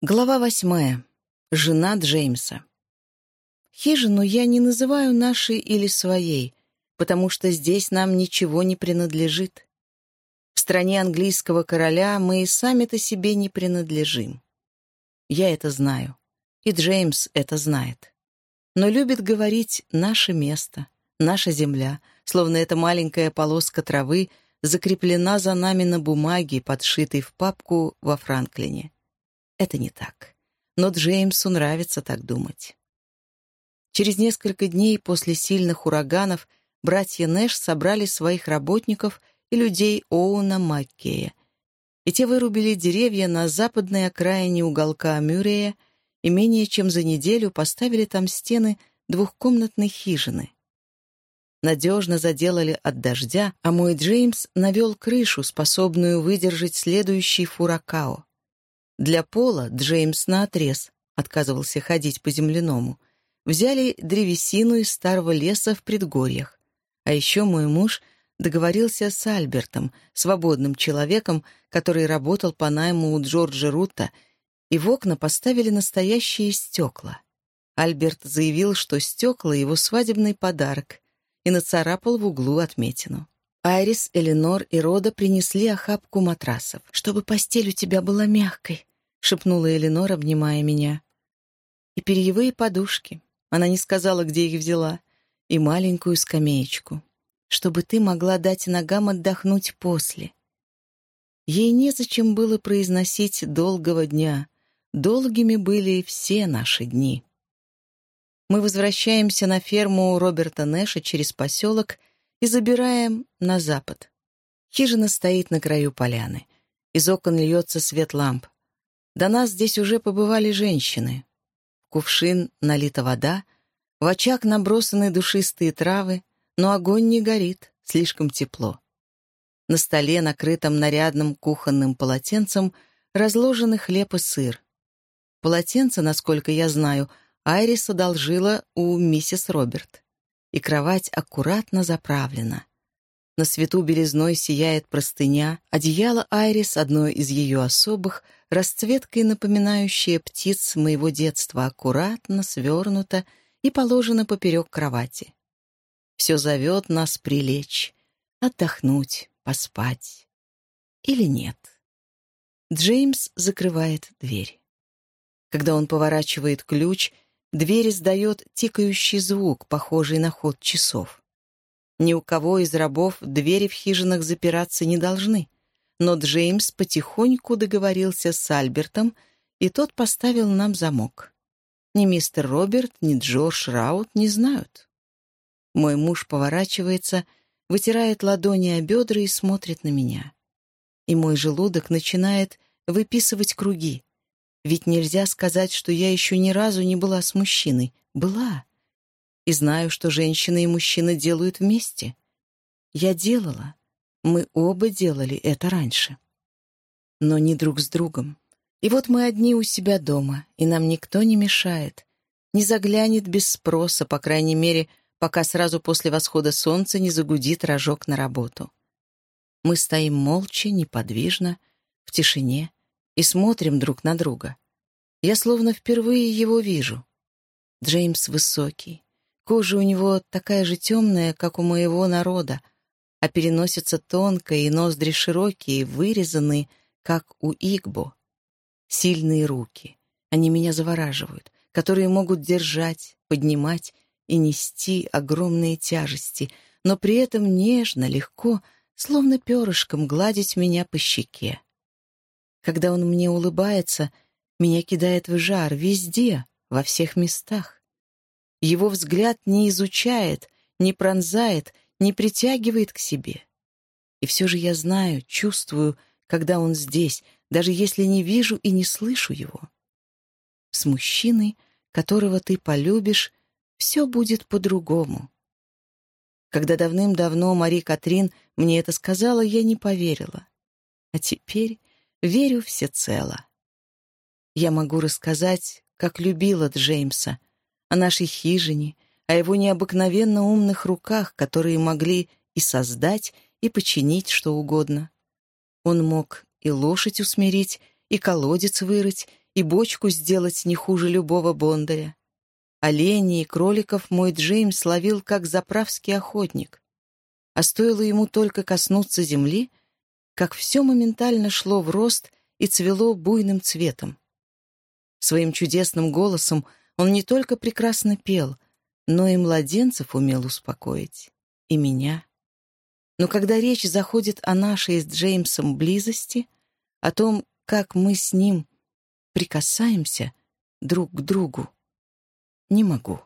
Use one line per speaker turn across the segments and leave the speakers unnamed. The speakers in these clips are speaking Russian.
Глава восьмая. Жена Джеймса. Хижину я не называю нашей или своей, потому что здесь нам ничего не принадлежит. В стране английского короля мы и сами-то себе не принадлежим. Я это знаю, и Джеймс это знает. Но любит говорить «наше место», «наша земля», словно эта маленькая полоска травы закреплена за нами на бумаге, подшитой в папку во Франклине. Это не так. Но Джеймсу нравится так думать. Через несколько дней после сильных ураганов братья Нэш собрали своих работников и людей Оуна Маккея, и те вырубили деревья на западной окраине уголка Мюррея и менее чем за неделю поставили там стены двухкомнатной хижины. Надежно заделали от дождя, а мой Джеймс навел крышу, способную выдержать следующий фуракао. Для пола Джеймс наотрез отказывался ходить по земляному. Взяли древесину из старого леса в предгорьях. А еще мой муж договорился с Альбертом, свободным человеком, который работал по найму у Джорджа Рута, и в окна поставили настоящие стекла. Альберт заявил, что стекла — его свадебный подарок, и нацарапал в углу отметину. Айрис, Эленор и Рода принесли охапку матрасов. «Чтобы постель у тебя была мягкой», — шепнула Эленор, обнимая меня. «И перьевые подушки». Она не сказала, где их взяла. «И маленькую скамеечку, чтобы ты могла дать ногам отдохнуть после». Ей незачем было произносить долгого дня. Долгими были все наши дни. Мы возвращаемся на ферму Роберта Нэша через поселок и забираем на запад. Хижина стоит на краю поляны. Из окон льется свет ламп. До нас здесь уже побывали женщины. В кувшин налита вода, в очаг набросаны душистые травы, но огонь не горит, слишком тепло. На столе, накрытом нарядным кухонным полотенцем, разложены хлеб и сыр. Полотенце, насколько я знаю, Айрис одолжила у миссис Роберт. И кровать аккуратно заправлена. На свету белизной сияет простыня, одеяло Айрис, одно из ее особых, расцветкой напоминающее птиц моего детства, аккуратно свернуто и положено поперек кровати. Все зовет нас прилечь, отдохнуть, поспать. Или нет. Джеймс закрывает дверь. Когда он поворачивает ключ, дверь издает тикающий звук, похожий на ход часов. Ни у кого из рабов двери в хижинах запираться не должны. Но Джеймс потихоньку договорился с Альбертом, и тот поставил нам замок. Ни мистер Роберт, ни Джордж Раут не знают. Мой муж поворачивается, вытирает ладони о бедра и смотрит на меня. И мой желудок начинает выписывать круги. Ведь нельзя сказать, что я еще ни разу не была с мужчиной. Была и знаю, что женщина и мужчина делают вместе. Я делала. Мы оба делали это раньше. Но не друг с другом. И вот мы одни у себя дома, и нам никто не мешает. Не заглянет без спроса, по крайней мере, пока сразу после восхода солнца не загудит рожок на работу. Мы стоим молча, неподвижно, в тишине и смотрим друг на друга. Я словно впервые его вижу. Джеймс высокий, Кожа у него такая же темная, как у моего народа, а переносится тонкая и ноздри широкие, вырезанные, как у Игбо. Сильные руки. Они меня завораживают, которые могут держать, поднимать и нести огромные тяжести, но при этом нежно, легко, словно перышком гладить меня по щеке. Когда он мне улыбается, меня кидает в жар везде, во всех местах. Его взгляд не изучает, не пронзает, не притягивает к себе. И все же я знаю, чувствую, когда он здесь, даже если не вижу и не слышу его. С мужчиной, которого ты полюбишь, все будет по-другому. Когда давным-давно Мари Катрин мне это сказала, я не поверила. А теперь верю всецело. Я могу рассказать, как любила Джеймса, о нашей хижине, о его необыкновенно умных руках, которые могли и создать, и починить что угодно. Он мог и лошадь усмирить, и колодец вырыть, и бочку сделать не хуже любого бондаря. Оленей и кроликов мой Джеймс ловил как заправский охотник. А стоило ему только коснуться земли, как все моментально шло в рост и цвело буйным цветом. Своим чудесным голосом он не только прекрасно пел, но и младенцев умел успокоить. И меня. Но когда речь заходит о нашей с Джеймсом близости, о том, как мы с ним прикасаемся друг к другу, не могу.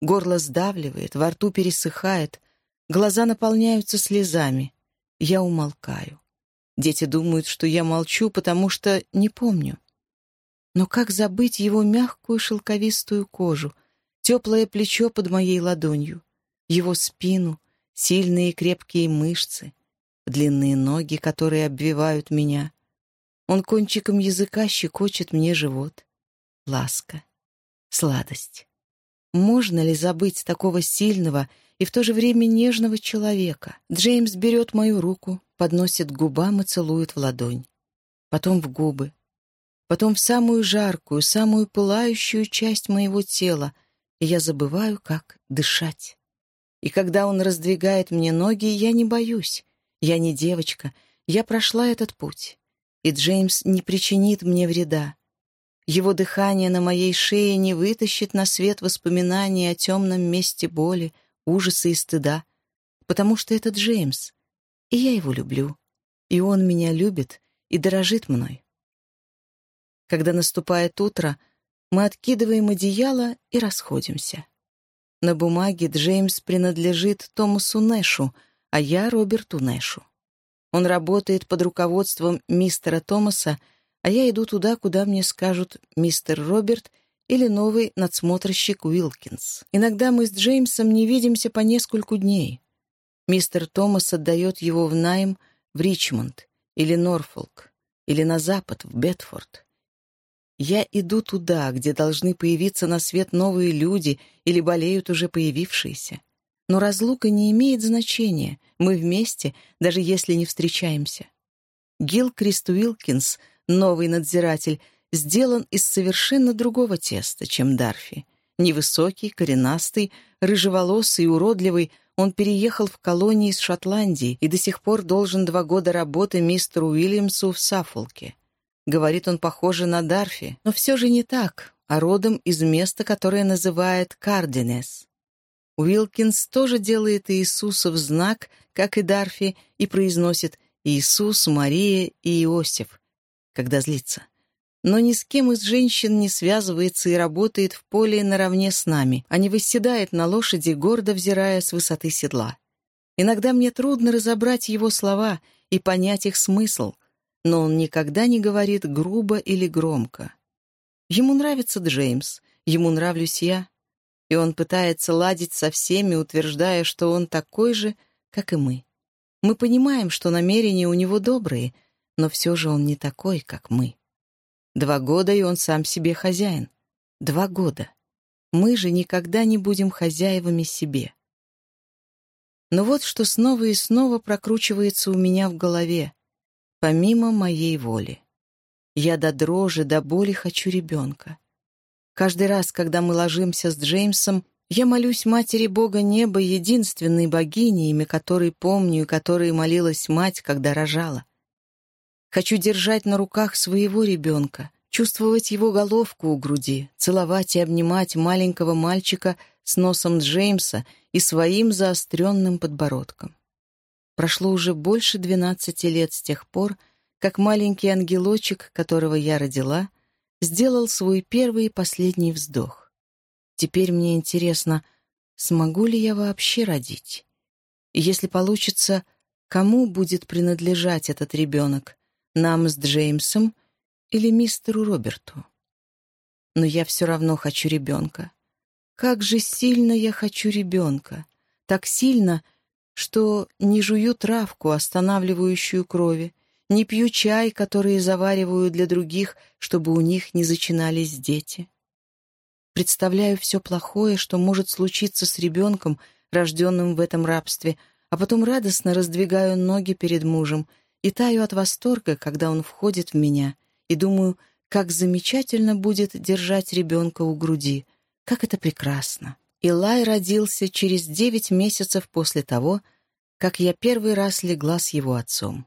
Горло сдавливает, во рту пересыхает, глаза наполняются слезами. Я умолкаю. Дети думают, что я молчу, потому что не помню. Но как забыть его мягкую шелковистую кожу, теплое плечо под моей ладонью, его спину, сильные крепкие мышцы, длинные ноги, которые обвивают меня. Он кончиком языка щекочет мне живот. Ласка, сладость. Можно ли забыть такого сильного и в то же время нежного человека? Джеймс берет мою руку, подносит к губам и целует в ладонь. Потом в губы. Потом в самую жаркую, самую пылающую часть моего тела, и я забываю, как дышать. И когда он раздвигает мне ноги, я не боюсь. Я не девочка, я прошла этот путь. И Джеймс не причинит мне вреда. Его дыхание на моей шее не вытащит на свет воспоминаний о темном месте боли, ужаса и стыда, потому что это Джеймс, и я его люблю, и он меня любит и дорожит мной. Когда наступает утро, мы откидываем одеяло и расходимся. На бумаге Джеймс принадлежит Томасу Нэшу, а я Роберту Нэшу. Он работает под руководством мистера Томаса, а я иду туда, куда мне скажут мистер Роберт или новый надсмотрщик Уилкинс. Иногда мы с Джеймсом не видимся по нескольку дней. Мистер Томас отдает его в найм в Ричмонд или Норфолк, или на запад, в Бетфорд. Я иду туда, где должны появиться на свет новые люди или болеют уже появившиеся. Но разлука не имеет значения. Мы вместе, даже если не встречаемся. Гил Крист Уилкинс, новый надзиратель, сделан из совершенно другого теста, чем Дарфи. Невысокий, коренастый, рыжеволосый и уродливый, он переехал в колонии из Шотландии и до сих пор должен два года работы мистеру Уильямсу в Саффолке. Говорит он похоже на Дарфи, но все же не так, а родом из места, которое называет Кардинес. Уилкинс тоже делает Иисуса в знак, как и Дарфи, и произносит «Иисус, Мария и Иосиф», когда злится. Но ни с кем из женщин не связывается и работает в поле наравне с нами, а не восседает на лошади, гордо взирая с высоты седла. Иногда мне трудно разобрать его слова и понять их смысл, но он никогда не говорит грубо или громко. Ему нравится Джеймс, ему нравлюсь я, и он пытается ладить со всеми, утверждая, что он такой же, как и мы. Мы понимаем, что намерения у него добрые, но все же он не такой, как мы. Два года, и он сам себе хозяин. Два года. Мы же никогда не будем хозяевами себе. Но вот что снова и снова прокручивается у меня в голове помимо моей воли. Я до дрожи, до боли хочу ребенка. Каждый раз, когда мы ложимся с Джеймсом, я молюсь Матери Бога Неба, единственной богине, имя которой помню и которой молилась мать, когда рожала. Хочу держать на руках своего ребенка, чувствовать его головку у груди, целовать и обнимать маленького мальчика с носом Джеймса и своим заостренным подбородком. Прошло уже больше двенадцати лет с тех пор, как маленький ангелочек, которого я родила, сделал свой первый и последний вздох. Теперь мне интересно, смогу ли я вообще родить? И если получится, кому будет принадлежать этот ребенок? Нам с Джеймсом или мистеру Роберту? Но я все равно хочу ребенка. Как же сильно я хочу ребенка! Так сильно, что не жую травку, останавливающую крови, не пью чай, который завариваю для других, чтобы у них не зачинались дети. Представляю все плохое, что может случиться с ребенком, рожденным в этом рабстве, а потом радостно раздвигаю ноги перед мужем и таю от восторга, когда он входит в меня, и думаю, как замечательно будет держать ребенка у груди, как это прекрасно. Илай родился через девять месяцев после того, как я первый раз легла с его отцом.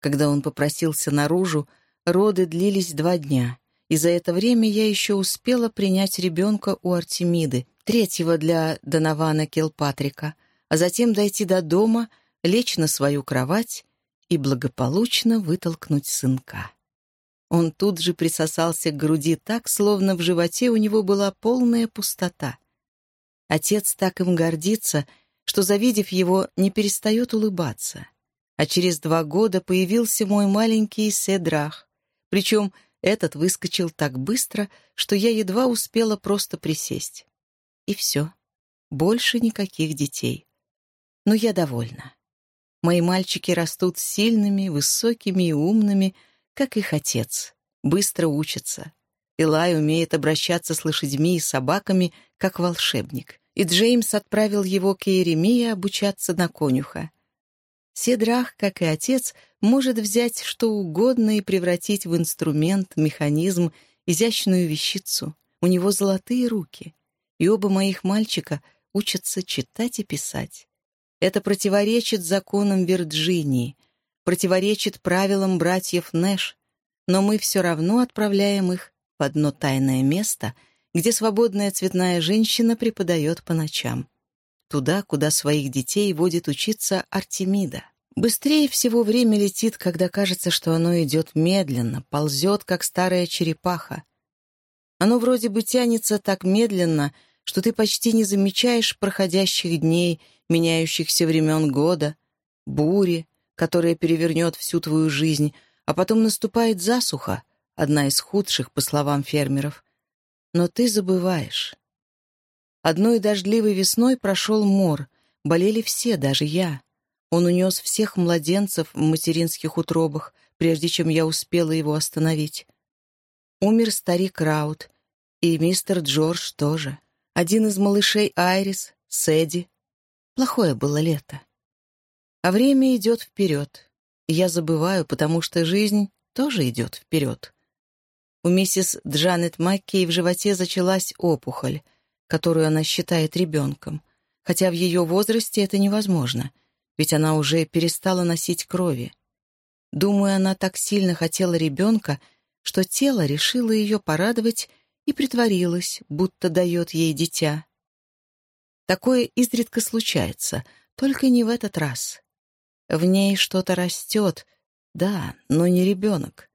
Когда он попросился наружу, роды длились два дня, и за это время я еще успела принять ребенка у Артемиды, третьего для Донована Келпатрика, а затем дойти до дома, лечь на свою кровать и благополучно вытолкнуть сынка. Он тут же присосался к груди так, словно в животе у него была полная пустота. Отец так им гордится, что, завидев его, не перестает улыбаться. А через два года появился мой маленький Седрах. Причем этот выскочил так быстро, что я едва успела просто присесть. И все. Больше никаких детей. Но я довольна. Мои мальчики растут сильными, высокими и умными, как их отец. Быстро учатся. Илай умеет обращаться с лошадьми и собаками, как волшебник. И Джеймс отправил его к Иеремии обучаться на конюха. Седрах, как и отец, может взять что угодно и превратить в инструмент, механизм, изящную вещицу. У него золотые руки. И оба моих мальчика учатся читать и писать. Это противоречит законам Вирджинии, противоречит правилам братьев Нэш, но мы все равно отправляем их в одно тайное место, где свободная цветная женщина преподает по ночам. Туда, куда своих детей водит учиться Артемида. Быстрее всего время летит, когда кажется, что оно идет медленно, ползет, как старая черепаха. Оно вроде бы тянется так медленно, что ты почти не замечаешь проходящих дней, меняющихся времен года, бури, которая перевернет всю твою жизнь, а потом наступает засуха, одна из худших, по словам фермеров. Но ты забываешь. Одной дождливой весной прошел мор, болели все, даже я. Он унес всех младенцев в материнских утробах, прежде чем я успела его остановить. Умер старик Раут, и мистер Джордж тоже. Один из малышей Айрис, Сэдди. Плохое было лето. А время идет вперед. Я забываю, потому что жизнь тоже идет вперед. У миссис Джанет Маккей в животе зачалась опухоль, которую она считает ребенком, хотя в ее возрасте это невозможно, ведь она уже перестала носить крови. Думаю, она так сильно хотела ребенка, что тело решило ее порадовать и притворилось, будто дает ей дитя. Такое изредка случается, только не в этот раз. В ней что-то растет, да, но не ребенок.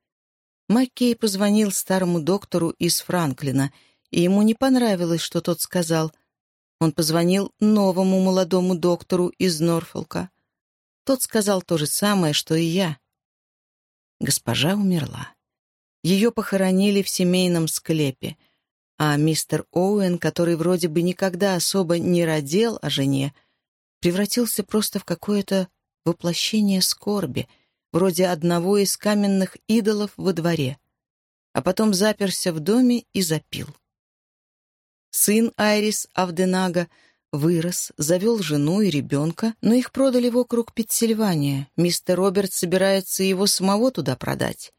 Маккей позвонил старому доктору из Франклина, и ему не понравилось, что тот сказал. Он позвонил новому молодому доктору из Норфолка. Тот сказал то же самое, что и я. Госпожа умерла. Ее похоронили в семейном склепе, а мистер Оуэн, который вроде бы никогда особо не родил о жене, превратился просто в какое-то воплощение скорби, вроде одного из каменных идолов во дворе, а потом заперся в доме и запил. Сын Айрис Авденага вырос, завел жену и ребенка, но их продали вокруг Пенсильвания. Мистер Роберт собирается его самого туда продать.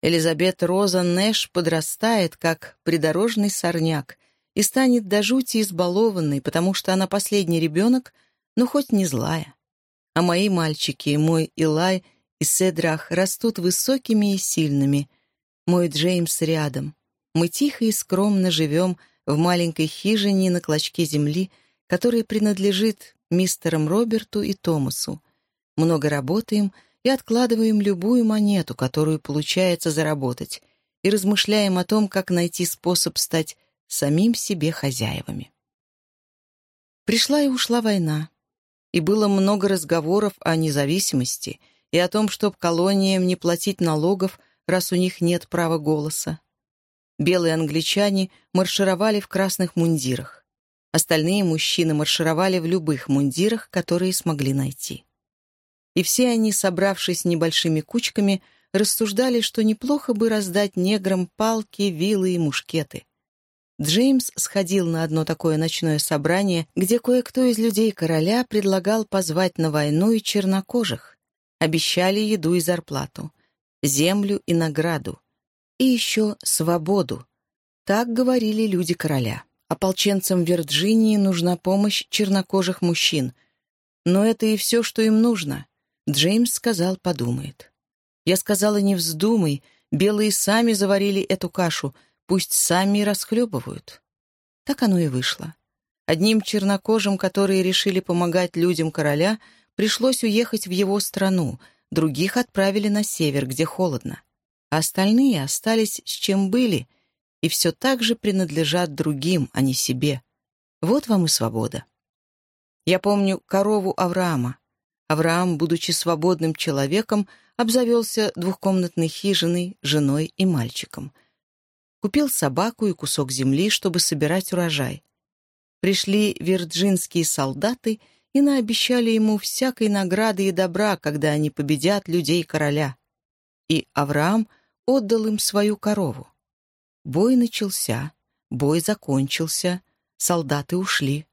Элизабет Роза Нэш подрастает, как придорожный сорняк, и станет до жути избалованной, потому что она последний ребенок, но хоть не злая. А мои мальчики, мой Илай и Седрах, растут высокими и сильными. Мой Джеймс рядом. Мы тихо и скромно живем в маленькой хижине на клочке земли, которая принадлежит мистерам Роберту и Томасу. Много работаем — и откладываем любую монету, которую получается заработать, и размышляем о том, как найти способ стать самим себе хозяевами. Пришла и ушла война, и было много разговоров о независимости и о том, чтобы колониям не платить налогов, раз у них нет права голоса. Белые англичане маршировали в красных мундирах. Остальные мужчины маршировали в любых мундирах, которые смогли найти и все они, собравшись небольшими кучками, рассуждали, что неплохо бы раздать неграм палки, вилы и мушкеты. Джеймс сходил на одно такое ночное собрание, где кое-кто из людей короля предлагал позвать на войну и чернокожих. Обещали еду и зарплату, землю и награду. и еще свободу. Так говорили люди короля. Ополченцам Вирджинии нужна помощь чернокожих мужчин. Но это и все, что им нужно. Джеймс сказал, подумает. Я сказала, не вздумай, белые сами заварили эту кашу, пусть сами расхлебывают. Так оно и вышло. Одним чернокожим, которые решили помогать людям короля, пришлось уехать в его страну, других отправили на север, где холодно. А остальные остались с чем были и все так же принадлежат другим, а не себе. Вот вам и свобода. Я помню корову Авраама. Авраам, будучи свободным человеком, обзавелся двухкомнатной хижиной, женой и мальчиком. Купил собаку и кусок земли, чтобы собирать урожай. Пришли вирджинские солдаты и наобещали ему всякой награды и добра, когда они победят людей короля. И Авраам отдал им свою корову. Бой начался, бой закончился, солдаты ушли.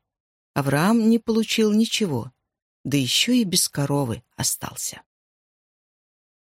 Авраам не получил ничего, да еще и без коровы остался.